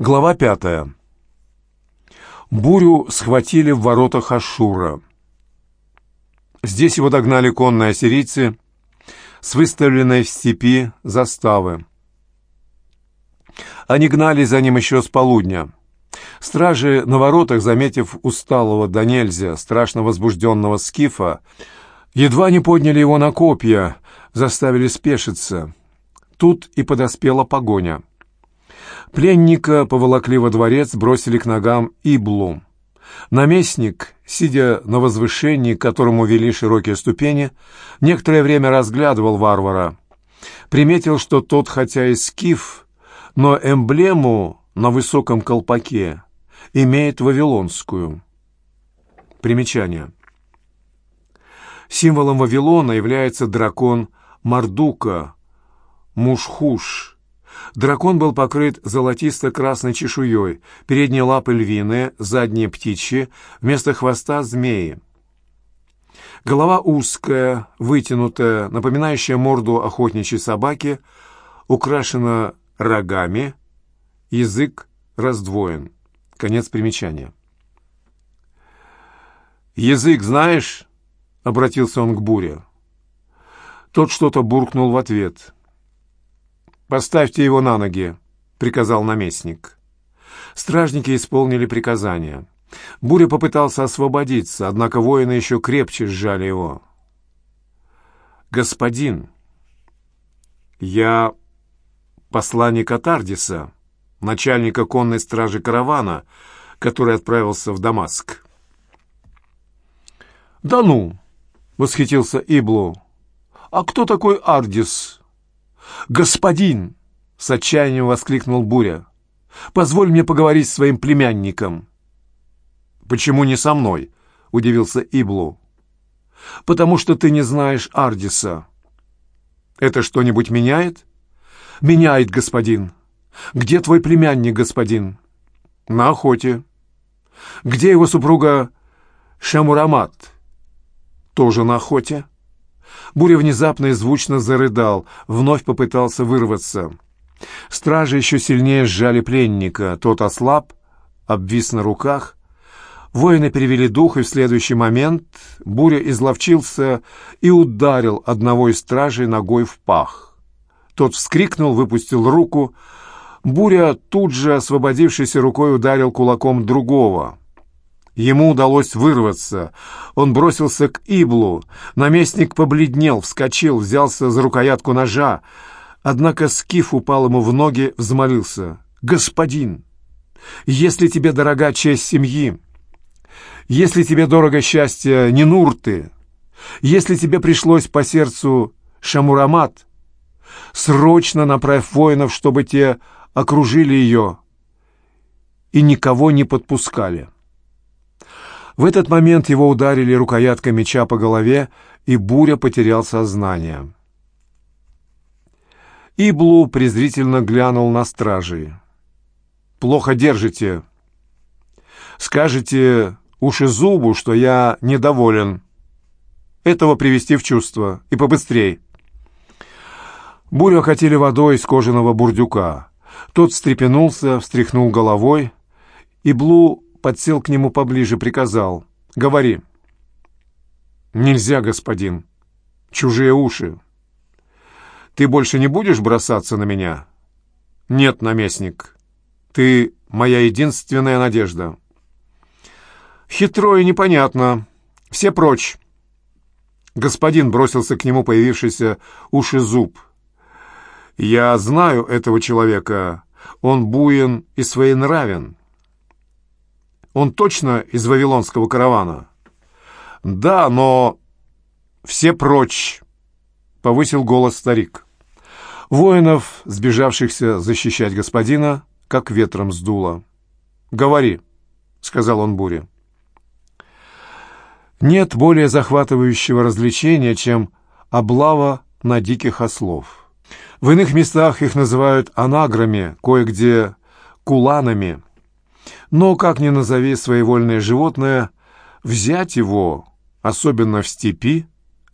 Глава пятая. Бурю схватили в воротах Ашура. Здесь его догнали конные ассирийцы с выставленной в степи заставы. Они гнали за ним еще с полудня. Стражи на воротах, заметив усталого до нельзя, страшно возбужденного скифа, едва не подняли его на копья, заставили спешиться. Тут и подоспела погоня. Пленника поволокли во дворец, бросили к ногам Иблу. Наместник, сидя на возвышении, к которому вели широкие ступени, некоторое время разглядывал варвара. Приметил, что тот, хотя и скиф, но эмблему на высоком колпаке имеет вавилонскую. Примечание. Символом Вавилона является дракон Мардука, Мушхуш, Дракон был покрыт золотисто-красной чешуей, передние лапы львиные, задние птичьи, вместо хвоста змеи. Голова узкая, вытянутая, напоминающая морду охотничьей собаки, украшена рогами, язык раздвоен. Конец примечания. «Язык знаешь?» — обратился он к Буре. Тот что-то буркнул в ответ — «Поставьте его на ноги», — приказал наместник. Стражники исполнили приказание. Буря попытался освободиться, однако воины еще крепче сжали его. «Господин, я посланник Атардиса, начальника конной стражи каравана, который отправился в Дамаск». «Да ну!» — восхитился Иблу. «А кто такой Ардис?» «Господин!» — с отчаянием воскликнул Буря. «Позволь мне поговорить с своим племянником». «Почему не со мной?» — удивился Иблу. «Потому что ты не знаешь Ардиса». «Это что-нибудь меняет?» «Меняет, господин. Где твой племянник, господин?» «На охоте». «Где его супруга Шамурамат?» «Тоже на охоте». Буря внезапно и звучно зарыдал, вновь попытался вырваться. Стражи еще сильнее сжали пленника. Тот ослаб, обвис на руках. Воины перевели дух, и в следующий момент Буря изловчился и ударил одного из стражей ногой в пах. Тот вскрикнул, выпустил руку. Буря, тут же освободившейся рукой, ударил кулаком другого. Ему удалось вырваться. Он бросился к Иблу. Наместник побледнел, вскочил, взялся за рукоятку ножа. Однако Скиф упал ему в ноги, взмолился. «Господин, если тебе дорога честь семьи, если тебе дорого счастье Нинурты, если тебе пришлось по сердцу Шамурамат, срочно направь воинов, чтобы те окружили ее и никого не подпускали». В этот момент его ударили рукояткой меча по голове, и Буря потерял сознание. Иблу презрительно глянул на стражей. «Плохо держите. Скажете уши зубу, что я недоволен. Этого привести в чувство. И побыстрей». Бурю окатили водой из кожаного бурдюка. Тот встрепенулся, встряхнул головой. Иблу подсел к нему поближе, приказал. «Говори». «Нельзя, господин. Чужие уши. Ты больше не будешь бросаться на меня?» «Нет, наместник. Ты моя единственная надежда». «Хитро и непонятно. Все прочь». Господин бросился к нему появившийся уши зуб. «Я знаю этого человека. Он буен и своенравен. Он точно из вавилонского каравана? Да, но... Все прочь, повысил голос старик. Воинов, сбежавшихся защищать господина, как ветром сдуло. «Говори», — сказал он Буре. Нет более захватывающего развлечения, чем облава на диких ослов. В иных местах их называют анаграми, кое-где куланами. Но, как ни назови своевольное животное, взять его, особенно в степи,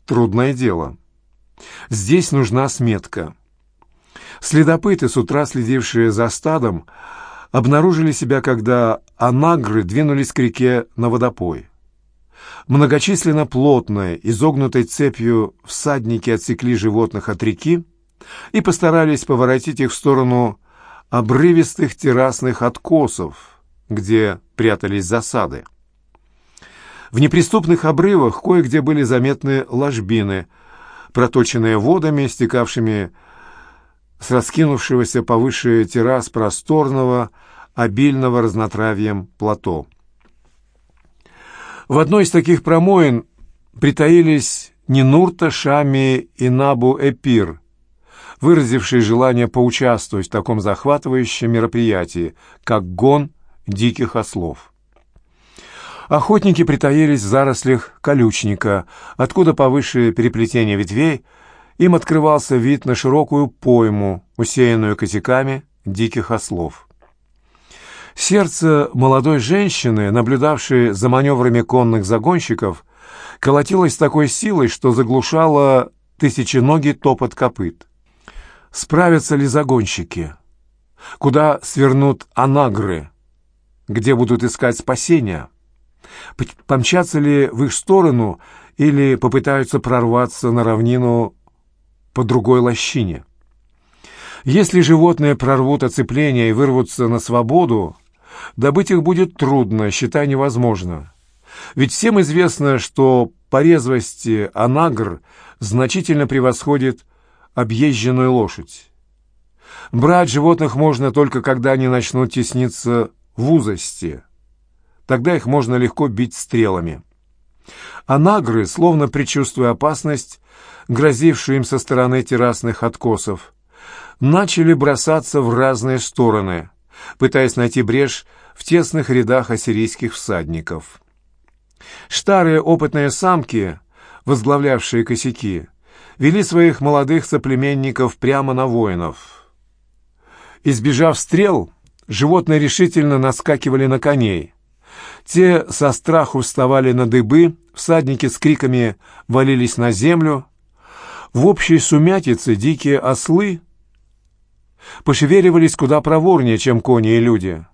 трудное дело. Здесь нужна сметка. Следопыты, с утра следившие за стадом, обнаружили себя, когда анагры двинулись к реке на водопой. Многочисленно плотной, изогнутой цепью всадники отсекли животных от реки и постарались поворотить их в сторону обрывистых террасных откосов, где прятались засады. В неприступных обрывах кое-где были заметны ложбины, проточенные водами, стекавшими с раскинувшегося повыше террас просторного, обильного разнотравьем плато. В одной из таких промоин притаились Нинурта, Шами и Набу Эпир, выразившие желание поучаствовать в таком захватывающем мероприятии, как гон диких ослов. Охотники притаились в зарослях колючника, откуда повыше переплетения ветвей им открывался вид на широкую пойму, усеянную косяками диких ослов. Сердце молодой женщины, наблюдавшей за маневрами конных загонщиков, колотилось с такой силой, что заглушало тысяченогий топот копыт. Справятся ли загонщики? Куда свернут анагры? Где будут искать спасения? Помчатся ли в их сторону или попытаются прорваться на равнину по другой лощине? Если животные прорвут оцепление и вырвутся на свободу, Добыть их будет трудно, считай невозможно. Ведь всем известно, что по резвости анагр значительно превосходит объезженную лошадь. Брать животных можно только когда они начнут тесниться в узости. Тогда их можно легко бить стрелами. Анагры, словно предчувствуя опасность, грозившую им со стороны террасных откосов, начали бросаться в разные стороны – пытаясь найти брешь в тесных рядах ассирийских всадников. Старые опытные самки, возглавлявшие косяки, вели своих молодых соплеменников прямо на воинов. Избежав стрел, животные решительно наскакивали на коней. Те со страху вставали на дыбы, всадники с криками валились на землю. В общей сумятице дикие ослы — пошевеливались куда проворнее, чем кони и люди.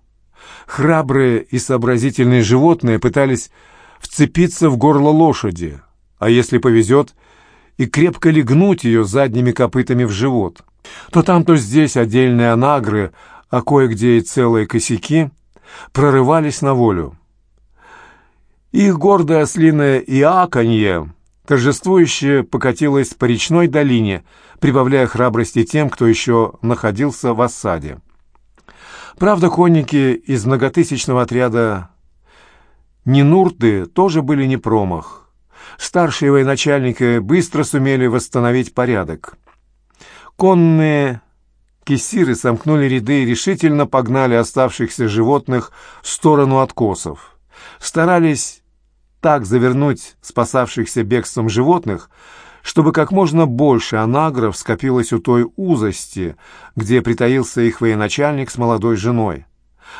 Храбрые и сообразительные животные пытались вцепиться в горло лошади, а если повезет, и крепко легнуть ее задними копытами в живот. То там, то здесь отдельные анагры, а кое-где и целые косяки, прорывались на волю. Их гордое ослиное иаканье торжествующе покатилось по речной долине, прибавляя храбрости тем, кто еще находился в осаде. Правда, конники из многотысячного отряда Нинурты тоже были не промах. Старшие военачальники быстро сумели восстановить порядок. Конные кессиры сомкнули ряды и решительно погнали оставшихся животных в сторону откосов. Старались так завернуть спасавшихся бегством животных, чтобы как можно больше анагров скопилось у той узости, где притаился их военачальник с молодой женой,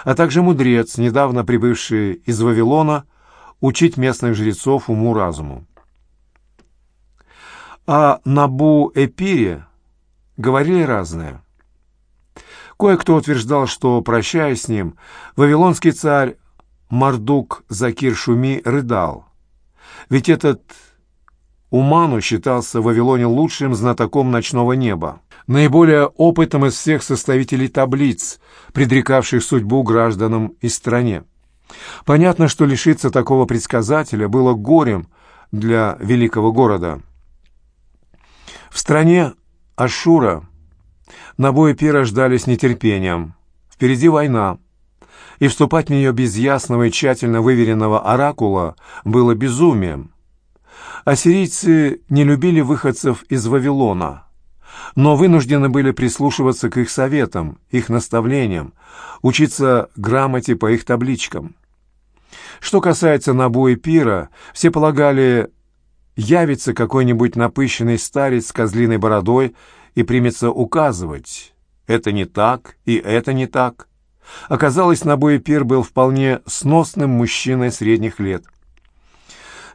а также мудрец, недавно прибывший из Вавилона, учить местных жрецов уму-разуму. О Набу-Эпире говорили разное. Кое-кто утверждал, что, прощаясь с ним, вавилонский царь Мардук Закир Шуми рыдал. Ведь этот Уману считался в Вавилоне лучшим знатоком ночного неба, наиболее опытным из всех составителей таблиц, предрекавших судьбу гражданам и стране. Понятно, что лишиться такого предсказателя было горем для великого города. В стране Ашура на бой пира ждали с нетерпением. Впереди война, и вступать в нее без ясного и тщательно выверенного оракула было безумием. Ассирийцы не любили выходцев из Вавилона, но вынуждены были прислушиваться к их советам, их наставлениям, учиться грамоте по их табличкам. Что касается Набу и Пира, все полагали, явится какой-нибудь напыщенный старец с козлиной бородой и примется указывать. Это не так, и это не так. Оказалось, Набу и Пир был вполне сносным мужчиной средних лет.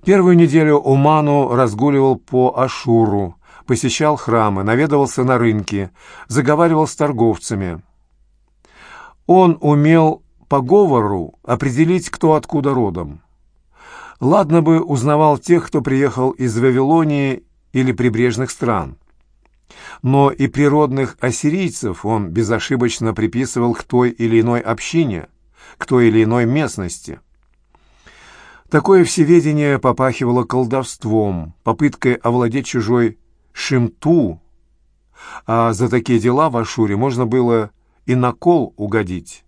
Первую неделю Уману разгуливал по Ашуру, посещал храмы, наведывался на рынки, заговаривал с торговцами. Он умел по говору определить, кто откуда родом. Ладно бы узнавал тех, кто приехал из Вавилонии или прибрежных стран. Но и природных ассирийцев он безошибочно приписывал к той или иной общине, к той или иной местности. Такое всеведение попахивало колдовством, попыткой овладеть чужой шимту, а за такие дела в Ашуре можно было и на кол угодить.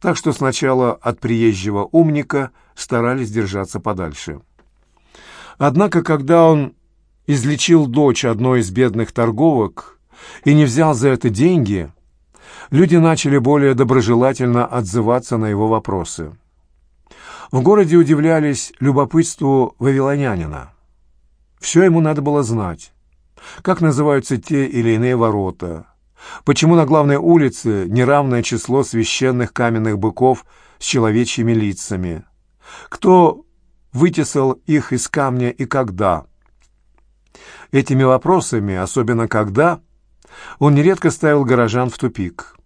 Так что сначала от приезжего умника старались держаться подальше. Однако, когда он излечил дочь одной из бедных торговок и не взял за это деньги, люди начали более доброжелательно отзываться на его вопросы. В городе удивлялись любопытству вавилонянина. Все ему надо было знать. Как называются те или иные ворота? Почему на главной улице неравное число священных каменных быков с человечьими лицами? Кто вытесал их из камня и когда? Этими вопросами, особенно когда, он нередко ставил горожан в тупик.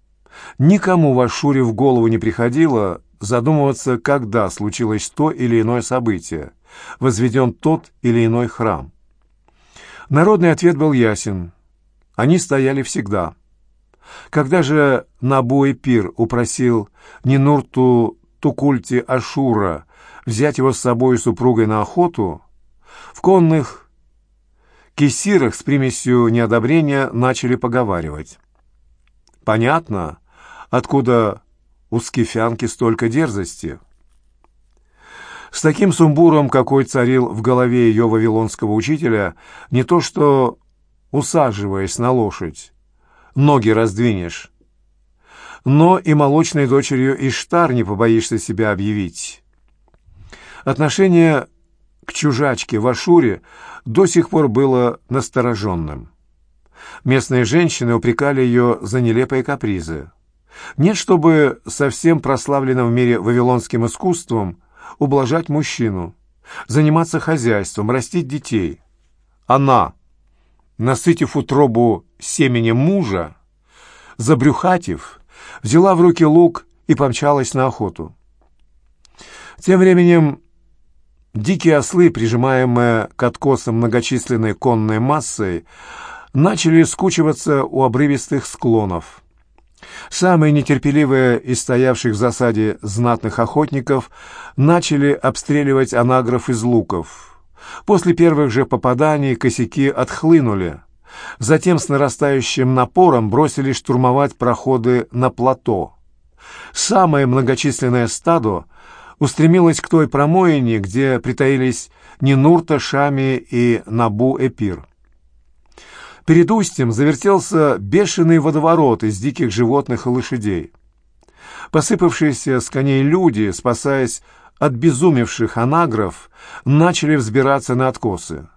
Никому в Ашуре в голову не приходило задумываться, когда случилось то или иное событие, возведен тот или иной храм. Народный ответ был ясен. Они стояли всегда. Когда же Набуэ Пир упросил Нинурту Тукульти Ашура взять его с собой и супругой на охоту, в конных кисирах с примесью неодобрения начали поговаривать. Понятно, откуда у скифянки столько дерзости. С таким сумбуром, какой царил в голове ее вавилонского учителя, не то что усаживаясь на лошадь, ноги раздвинешь, но и молочной дочерью Иштар не побоишься себя объявить. Отношение к чужачке в Ашуре до сих пор было настороженным. Местные женщины упрекали ее за нелепые капризы. Нет, чтобы совсем прославленным в мире вавилонским искусством ублажать мужчину, заниматься хозяйством, растить детей. Она, насытив утробу семенем мужа, забрюхатив, взяла в руки лук и помчалась на охоту. Тем временем дикие ослы, прижимаемые к откосам многочисленной конной массой, начали скучиваться у обрывистых склонов. Самые нетерпеливые из стоявших в засаде знатных охотников начали обстреливать анагров из луков. После первых же попаданий косяки отхлынули. Затем с нарастающим напором бросились штурмовать проходы на плато. Самое многочисленное стадо устремилось к той промоине, где притаились Нинурта, Шами и Набу-Эпир. Перед устьем завертелся бешеный водоворот из диких животных и лошадей. Посыпавшиеся с коней люди, спасаясь от безумевших анагров, начали взбираться на откосы.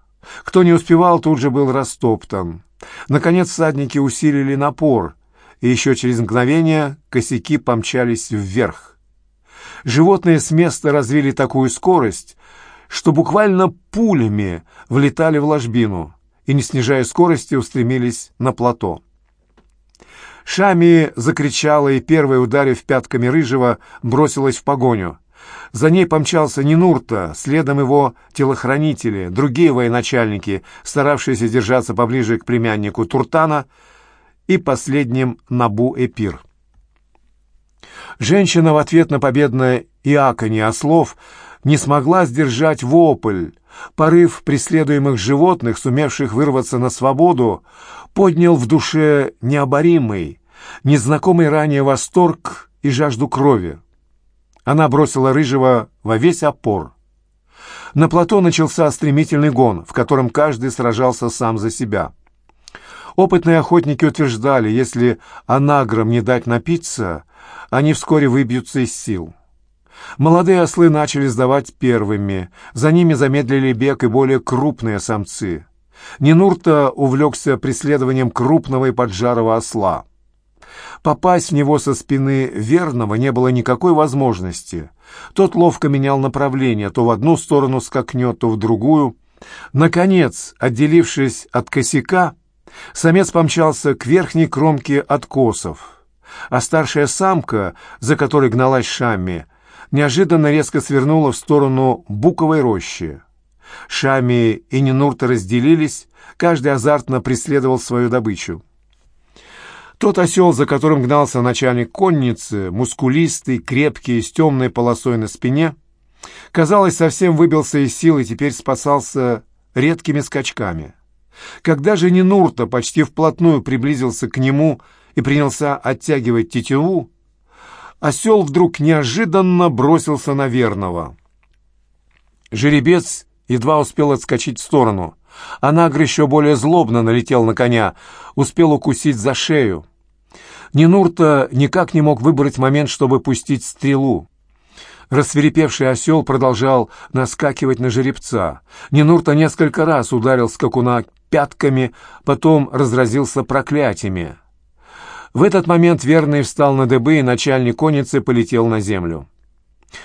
Кто не успевал, тут же был растоптан. Наконец всадники усилили напор, и еще через мгновение косяки помчались вверх. Животные с места развили такую скорость, что буквально пулями влетали в ложбину и, не снижая скорости, устремились на плато. Шами закричала и, первой ударив пятками рыжего, бросилась в погоню. За ней помчался Нинурта, следом его телохранители, другие военачальники, старавшиеся держаться поближе к племяннику Туртана и последним Набу-Эпир. Женщина в ответ на победное иаконье ослов не смогла сдержать вопль, Порыв преследуемых животных, сумевших вырваться на свободу, поднял в душе необоримый, незнакомый ранее восторг и жажду крови. Она бросила Рыжего во весь опор. На плато начался стремительный гон, в котором каждый сражался сам за себя. Опытные охотники утверждали, если анаграм не дать напиться, они вскоре выбьются из сил. Молодые ослы начали сдавать первыми, за ними замедлили бег и более крупные самцы. Нинурта увлекся преследованием крупного и поджарого осла. Попасть в него со спины верного не было никакой возможности. Тот ловко менял направление, то в одну сторону скакнет, то в другую. Наконец, отделившись от косяка, самец помчался к верхней кромке откосов. А старшая самка, за которой гналась Шами, неожиданно резко свернула в сторону буковой рощи. Шами и Нинурта разделились, каждый азартно преследовал свою добычу. Тот осел, за которым гнался начальник конницы, мускулистый, крепкий, с темной полосой на спине, казалось, совсем выбился из сил и теперь спасался редкими скачками. Когда же Нинурта почти вплотную приблизился к нему и принялся оттягивать тетиву, осел вдруг неожиданно бросился на верного. Жеребец едва успел отскочить в сторону, а Нагр еще более злобно налетел на коня, успел укусить за шею. Нинурта никак не мог выбрать момент, чтобы пустить стрелу. Рассверепевший осел продолжал наскакивать на жеребца. Нинурта несколько раз ударил скакуна пятками, потом разразился проклятиями. В этот момент верный встал на дыбы, и начальник конницы полетел на землю.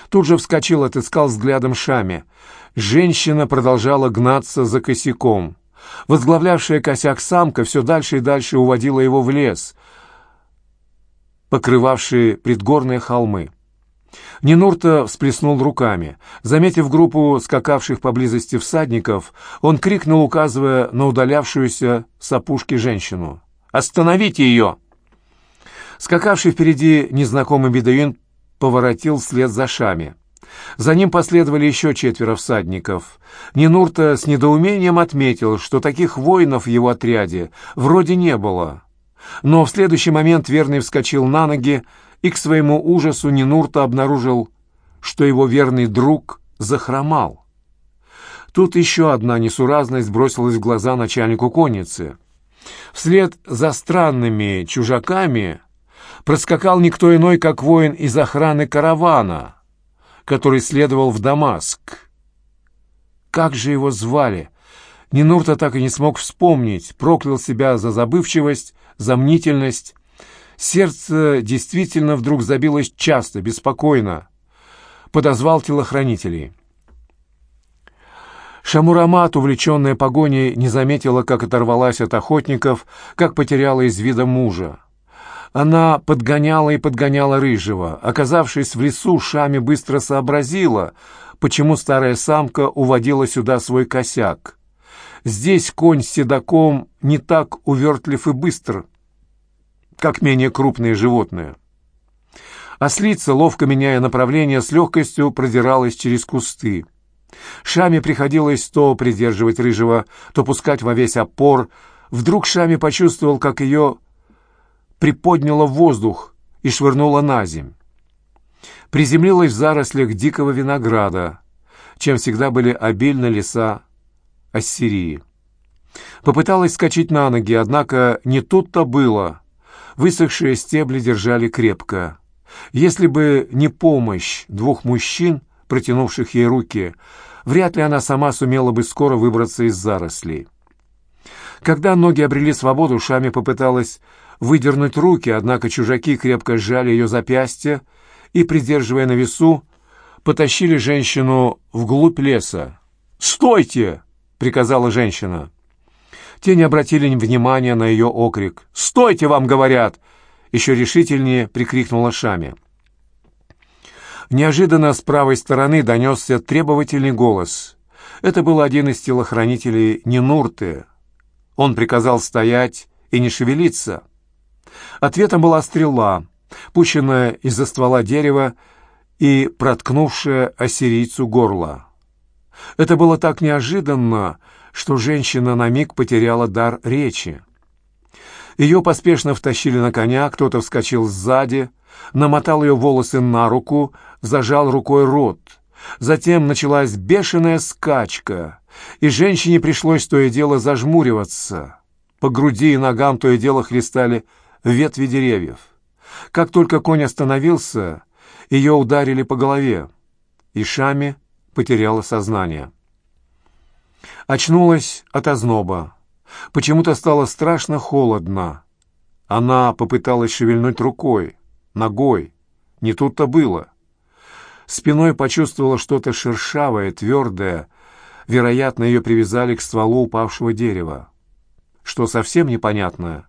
Тут же вскочил, отыскал взглядом Шами. Женщина продолжала гнаться за косяком. Возглавлявшая косяк самка все дальше и дальше уводила его в лес, покрывавший предгорные холмы. Нинурта всплеснул руками. Заметив группу скакавших поблизости всадников, он крикнул, указывая на удалявшуюся с опушки женщину. «Остановите ее!» Скакавший впереди незнакомый бедуин поворотил вслед за Шами. За ним последовали еще четверо всадников. Нинурта с недоумением отметил, что таких воинов в его отряде вроде не было. Но в следующий момент верный вскочил на ноги, и к своему ужасу Нинурта обнаружил, что его верный друг захромал. Тут еще одна несуразность бросилась в глаза начальнику конницы. Вслед за странными чужаками проскакал никто иной, как воин из охраны каравана, который следовал в Дамаск. Как же его звали? Нинурта так и не смог вспомнить, проклял себя за забывчивость, за мнительность, Сердце действительно вдруг забилось часто, беспокойно. Подозвал телохранителей. Шамурамат, увлеченная погоней, не заметила, как оторвалась от охотников, как потеряла из вида мужа. Она подгоняла и подгоняла рыжего. Оказавшись в лесу, Шами быстро сообразила, почему старая самка уводила сюда свой косяк. Здесь конь с седаком не так увертлив и быстр, как менее крупные животные. Ослица, ловко меняя направление, с легкостью продиралась через кусты. Шаме приходилось то придерживать рыжего, то пускать во весь опор. Вдруг Шаме почувствовал, как ее приподняло в воздух и швырнуло на земь. Приземлилась в зарослях дикого винограда, чем всегда были обильны леса Ассирии. Попыталась скачать на ноги, однако не тут-то было — Высохшие стебли держали крепко. Если бы не помощь двух мужчин, протянувших ей руки, вряд ли она сама сумела бы скоро выбраться из зарослей. Когда ноги обрели свободу, Шами попыталась выдернуть руки, однако чужаки крепко сжали ее запястье и, придерживая на весу, потащили женщину вглубь леса. «Стойте!» — приказала женщина. Те не обратили внимания на ее окрик. «Стойте, вам говорят!» Еще решительнее прикрикнула Шами. Неожиданно с правой стороны донесся требовательный голос. Это был один из телохранителей Нинурты. Он приказал стоять и не шевелиться. Ответом была стрела, пущенная из-за ствола дерева и проткнувшая ассирийцу горло. Это было так неожиданно, что женщина на миг потеряла дар речи. Ее поспешно втащили на коня, кто-то вскочил сзади, намотал ее волосы на руку, зажал рукой рот. Затем началась бешеная скачка, и женщине пришлось то и дело зажмуриваться. По груди и ногам то и дело хлестали ветви деревьев. Как только конь остановился, ее ударили по голове, и Шами потеряла сознание. Очнулась от озноба. Почему-то стало страшно холодно. Она попыталась шевельнуть рукой, ногой. Не тут-то было. Спиной почувствовала что-то шершавое, твердое. Вероятно, ее привязали к стволу упавшего дерева. Что совсем непонятно.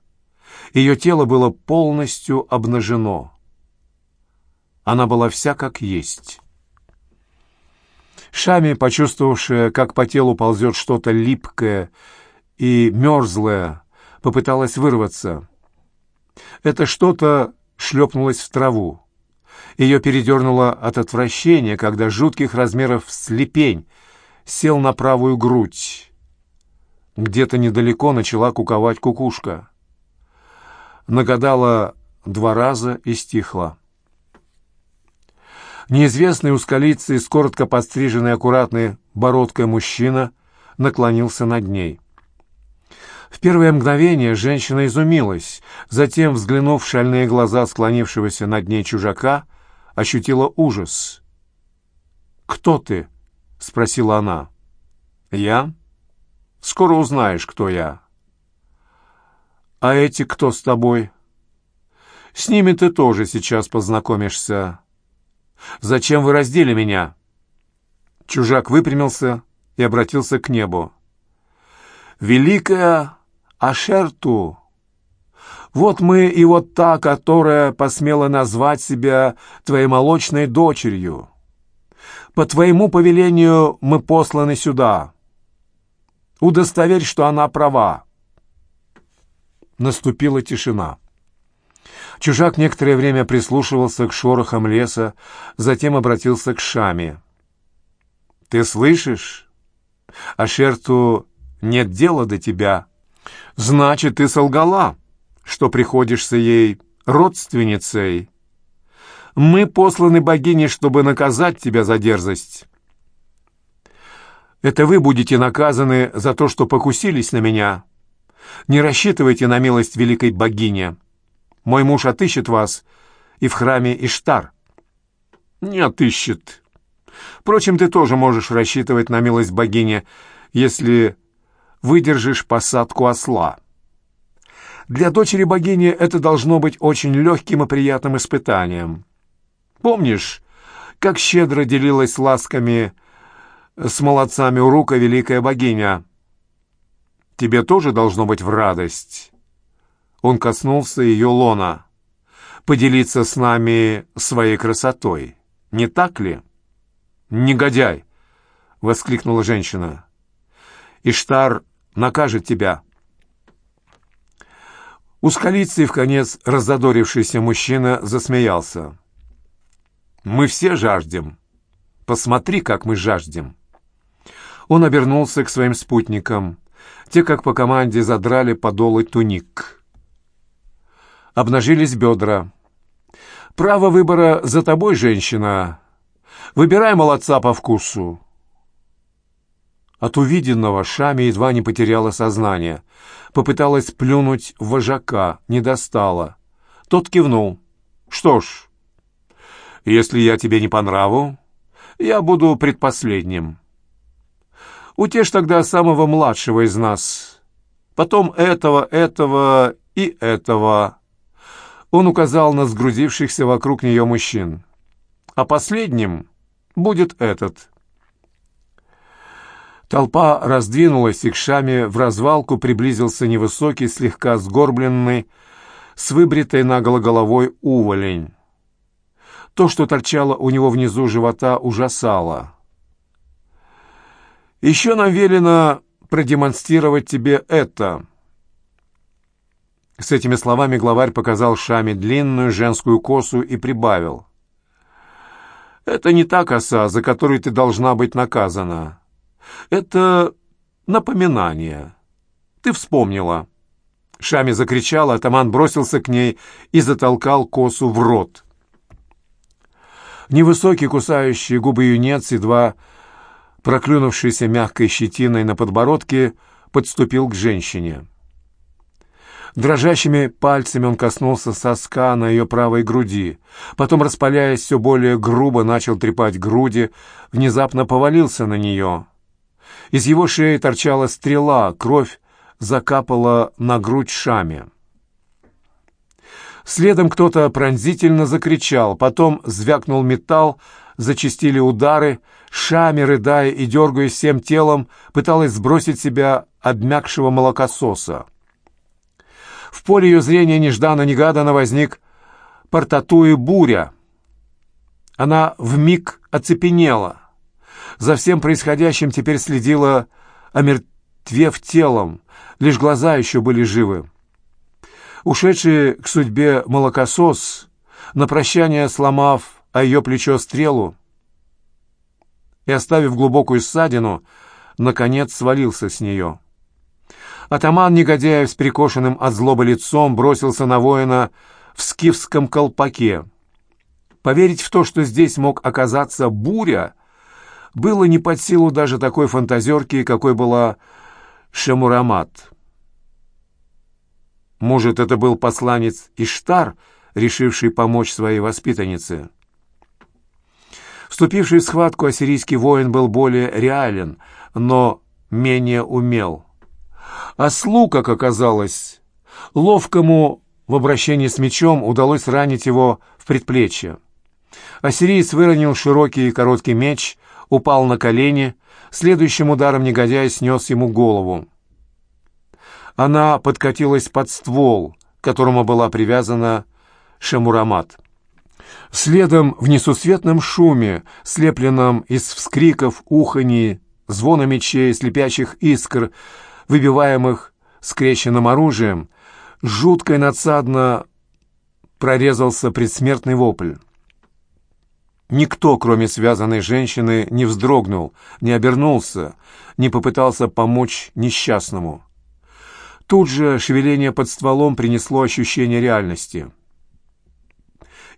Ее тело было полностью обнажено. Она была вся как есть. Шами, почувствовавшая, как по телу ползет что-то липкое и мерзлое, попыталась вырваться. Это что-то шлепнулось в траву. Ее передернуло от отвращения, когда жутких размеров слепень сел на правую грудь. Где-то недалеко начала куковать кукушка. Нагадала два раза и стихла. Неизвестный узколицый, с коротко подстриженной аккуратной бородкой мужчина наклонился над ней. В первое мгновение женщина изумилась, затем, взглянув в шальные глаза склонившегося над ней чужака, ощутила ужас. «Кто ты?» — спросила она. «Я? Скоро узнаешь, кто я». «А эти кто с тобой?» «С ними ты тоже сейчас познакомишься». Зачем вы раздели меня?» Чужак выпрямился и обратился к небу. «Великая Ашерту, вот мы и вот та, которая посмела назвать себя твоей молочной дочерью. По твоему повелению мы посланы сюда. Удостоверь, что она права». Наступила тишина. Чужак некоторое время прислушивался к шорохам леса, затем обратился к Шаме. «Ты слышишь? Ашерту нет дела до тебя. Значит, ты солгала, что приходишься ей родственницей. Мы посланы богине, чтобы наказать тебя за дерзость. Это вы будете наказаны за то, что покусились на меня. Не рассчитывайте на милость великой богини». Мой муж отыщет вас и в храме Иштар». «Не отыщет. Впрочем, ты тоже можешь рассчитывать на милость богини, если выдержишь посадку осла. Для дочери богини это должно быть очень легким и приятным испытанием. Помнишь, как щедро делилась ласками с молодцами Урука великая богиня? Тебе тоже должно быть в радость». Он коснулся ее лона. «Поделиться с нами своей красотой, не так ли?» «Негодяй!» — воскликнула женщина. «Иштар накажет тебя». Ускалицей в конец раззадорившийся мужчина засмеялся. «Мы все жаждем. Посмотри, как мы жаждем». Он обернулся к своим спутникам. Те, как по команде, задрали подолы туник обнажились бедра. «Право выбора за тобой, женщина. Выбирай молодца по вкусу». От увиденного Шами едва не потеряла сознание. Попыталась плюнуть в вожака, не достала. Тот кивнул. «Что ж, если я тебе не по нраву, я буду предпоследним. Утешь тогда самого младшего из нас, потом этого, этого и этого». Он указал на сгрудившихся вокруг нее мужчин. «А последним будет этот». Толпа раздвинулась, и к шаме в развалку приблизился невысокий, слегка сгорбленный, с выбритой наголо головой уволень. То, что торчало у него внизу живота, ужасало. «Еще нам велено продемонстрировать тебе это», с этими словами главарь показал Шаме длинную женскую косу и прибавил. «Это не та коса, за которой ты должна быть наказана. Это напоминание. Ты вспомнила». Шами закричала, атаман бросился к ней и затолкал косу в рот. Невысокий кусающий губы юнец, едва проклюнувшийся мягкой щетиной на подбородке, подступил к женщине. Дрожащими пальцами он коснулся соска на ее правой груди. Потом, распаляясь все более грубо, начал трепать груди, внезапно повалился на нее. Из его шеи торчала стрела, кровь закапала на грудь Шами. Следом кто-то пронзительно закричал, потом звякнул металл, зачистили удары, Шами, рыдая и дергаясь всем телом, пыталась сбросить себя обмякшего молокососа. В поле ее зрения нежданно-негаданно возник портатуи буря. Она вмиг оцепенела. За всем происходящим теперь следила, омертвев телом, лишь глаза еще были живы. Ушедший к судьбе молокосос, на прощание сломав о ее плечо стрелу и оставив глубокую ссадину, наконец свалился с нее. Атаман негодяев с перекошенным от злобы лицом бросился на воина в скифском колпаке. Поверить в то, что здесь мог оказаться буря, было не под силу даже такой фантазерки, какой была Шамурамат. Может, это был посланец Иштар, решивший помочь своей воспитаннице? Вступивший в схватку ассирийский воин был более реален, но менее умел. Ослу, как оказалось, ловкому в обращении с мечом удалось ранить его в предплечье. Ассириец выронил широкий и короткий меч, упал на колени, следующим ударом негодяй снес ему голову. Она подкатилась под ствол, к которому была привязана Шамурамат. Следом в несусветном шуме, слепленном из вскриков, уханий, звона мечей, слепящих искр, выбиваемых скрещенным оружием, жутко и надсадно прорезался предсмертный вопль. Никто, кроме связанной женщины, не вздрогнул, не обернулся, не попытался помочь несчастному. Тут же шевеление под стволом принесло ощущение реальности.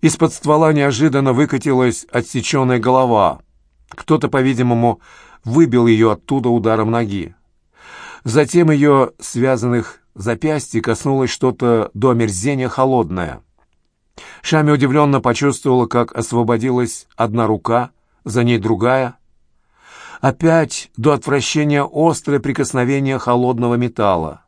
Из-под ствола неожиданно выкатилась отсеченная голова. Кто-то, по-видимому, выбил ее оттуда ударом ноги. Затем ее связанных запястье коснулось что-то до омерзения холодное. Шами удивленно почувствовала, как освободилась одна рука, за ней другая. Опять до отвращения острое прикосновение холодного металла.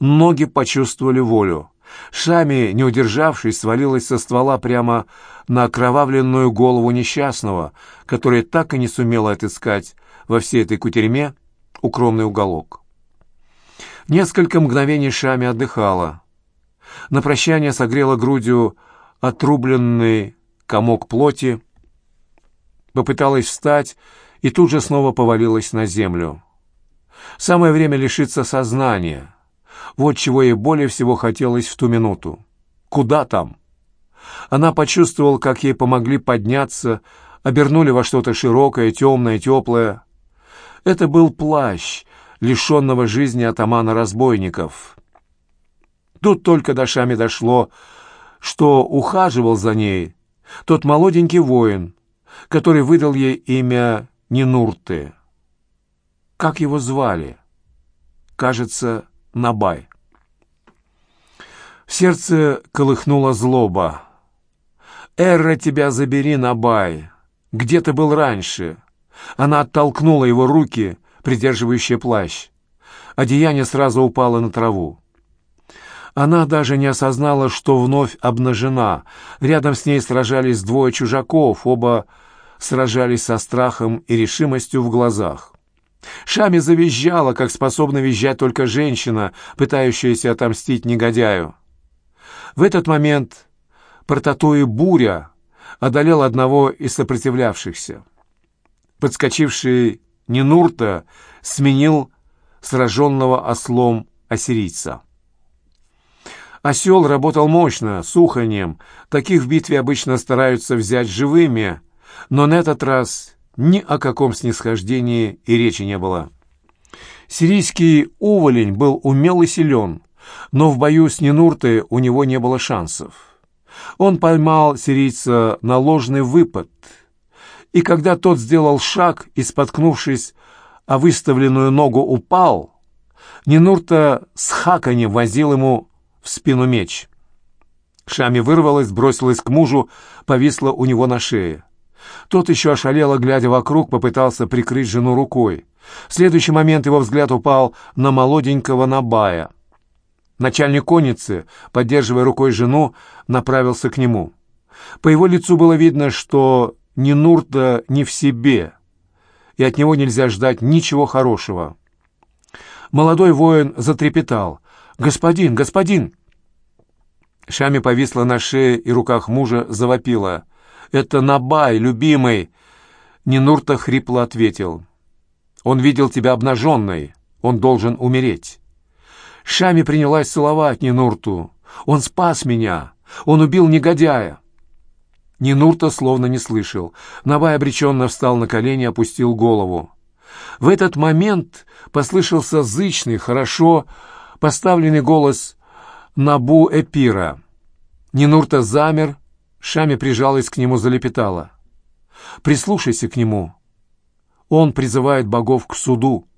Ноги почувствовали волю. Шами, не удержавшись, свалилась со ствола прямо на окровавленную голову несчастного, который так и не сумела отыскать во всей этой кутерьме укромный уголок. Несколько мгновений Шами отдыхала. На прощание согрела грудью отрубленный комок плоти, попыталась встать и тут же снова повалилась на землю. Самое время лишиться сознания. Вот чего ей более всего хотелось в ту минуту. Куда там? Она почувствовала, как ей помогли подняться, обернули во что-то широкое, темное, теплое. Это был плащ, лишенного жизни атамана разбойников. Тут только до Шами дошло, что ухаживал за ней тот молоденький воин, который выдал ей имя Нинурты. Как его звали? Кажется, Набай. В сердце колыхнула злоба. «Эра, тебя забери, Набай! Где ты был раньше?» Она оттолкнула его руки, придерживающие плащ. Одеяние сразу упало на траву. Она даже не осознала, что вновь обнажена. Рядом с ней сражались двое чужаков, оба сражались со страхом и решимостью в глазах. Шами завизжала, как способна визжать только женщина, пытающаяся отомстить негодяю. В этот момент Портатуи буря одолел одного из сопротивлявшихся. Подскочивший Нинурта сменил сраженного ослом ассирийца. Осел работал мощно, с уханьем. Таких в битве обычно стараются взять живыми, но на этот раз ни о каком снисхождении и речи не было. Сирийский уволень был умел и силен, но в бою с Нинуртой у него не было шансов. Он поймал сирийца на ложный выпад — и когда тот сделал шаг и, споткнувшись о выставленную ногу, упал, Нинурта с хаканьем возил ему в спину меч. Шами вырвалась, бросилась к мужу, повисла у него на шее. Тот еще ошалело, глядя вокруг, попытался прикрыть жену рукой. В следующий момент его взгляд упал на молоденького Набая. Начальник конницы, поддерживая рукой жену, направился к нему. По его лицу было видно, что ни Нурта не в себе, и от него нельзя ждать ничего хорошего. Молодой воин затрепетал. «Господин, господин, Шами повисла на шее и руках мужа, завопила. «Это Набай, любимый!» Нинурта хрипло ответил. «Он видел тебя обнаженной. Он должен умереть». Шами принялась целовать Нинурту. «Он спас меня! Он убил негодяя!» Нинурта словно не слышал. Набай обреченно встал на колени и опустил голову. В этот момент послышался зычный, хорошо поставленный голос Набу Эпира. Нинурта замер, Шами прижалась к нему, залепетала. «Прислушайся к нему. Он призывает богов к суду».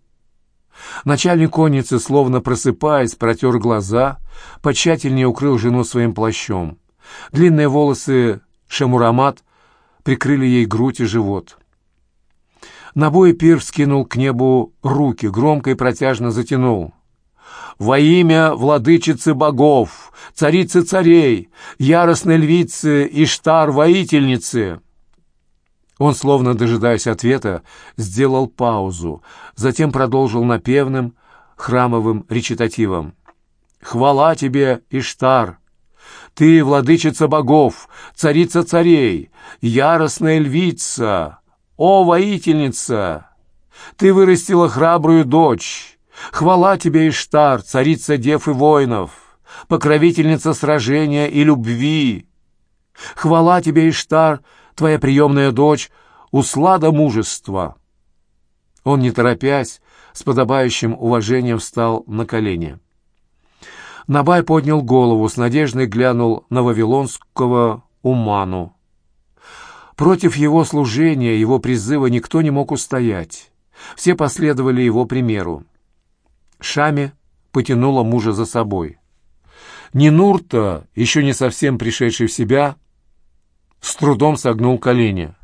Начальник конницы, словно просыпаясь, протер глаза, потщательнее укрыл жену своим плащом. Длинные волосы Шамурамат прикрыли ей грудь и живот. На бой пир вскинул к небу руки, громко и протяжно затянул. «Во имя владычицы богов, царицы царей, яростной львицы Иштар-воительницы!» Он, словно дожидаясь ответа, сделал паузу, затем продолжил напевным, храмовым речитативом. «Хвала тебе, Иштар! Ты, владычица богов, царица царей, яростная львица, о, воительница! Ты вырастила храбрую дочь. Хвала тебе, Иштар, царица дев и воинов, покровительница сражения и любви. Хвала тебе, Иштар, твоя приемная дочь, услада мужества». Он, не торопясь, с подобающим уважением встал на колени. Набай поднял голову, с надеждой глянул на вавилонского Уману. Против его служения, его призыва никто не мог устоять. Все последовали его примеру. Шами потянула мужа за собой. Нинурта, еще не совсем пришедший в себя, с трудом согнул колени.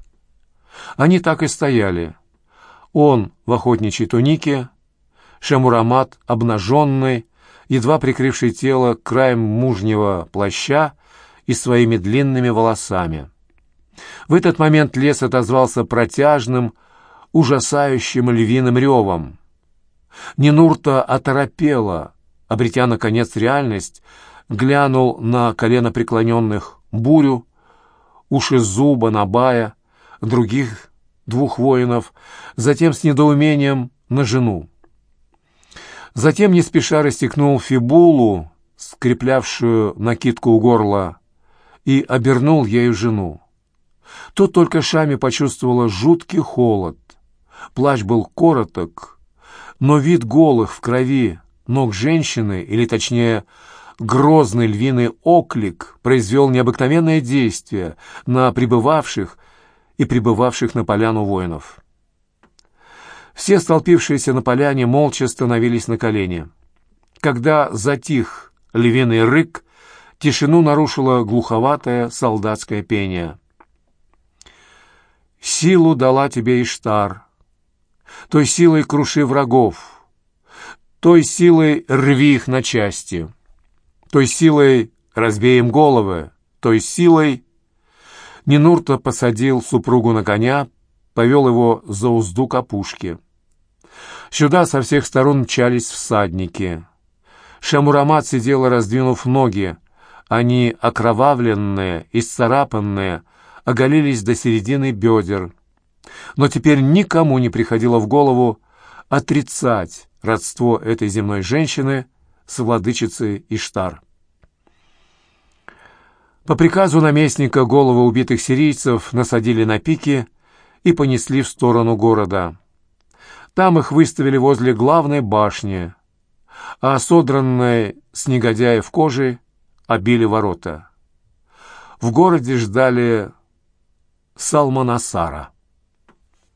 Они так и стояли. Он в охотничьей тунике, Шамурамат обнаженный, едва прикрывший тело краем мужнего плаща и своими длинными волосами. В этот момент лес отозвался протяжным, ужасающим львиным ревом. Нинурта оторопела, обретя, наконец, реальность, глянул на колено преклоненных бурю, уши зуба, набая, других двух воинов, затем с недоумением на жену. Затем не спеша расстегнул фибулу, скреплявшую накидку у горла, и обернул ею жену. Тут только Шами почувствовала жуткий холод. Плащ был короток, но вид голых в крови ног женщины, или точнее грозный львиный оклик, произвел необыкновенное действие на пребывавших и пребывавших на поляну воинов. Все столпившиеся на поляне молча становились на колени. Когда затих львиный рык, тишину нарушило глуховатое солдатское пение. «Силу дала тебе Иштар, той силой круши врагов, той силой рви их на части, той силой разбей им головы, той силой...» Нинурта посадил супругу на коня, повел его за узду к опушке. Сюда со всех сторон мчались всадники. Шамурамат сидела, раздвинув ноги. Они, окровавленные, исцарапанные, оголились до середины бедер. Но теперь никому не приходило в голову отрицать родство этой земной женщины с владычицей Иштар. По приказу наместника головы убитых сирийцев насадили на пики и понесли в сторону города. Там их выставили возле главной башни, а содранные с негодяев кожи обили ворота. В городе ждали Салманасара.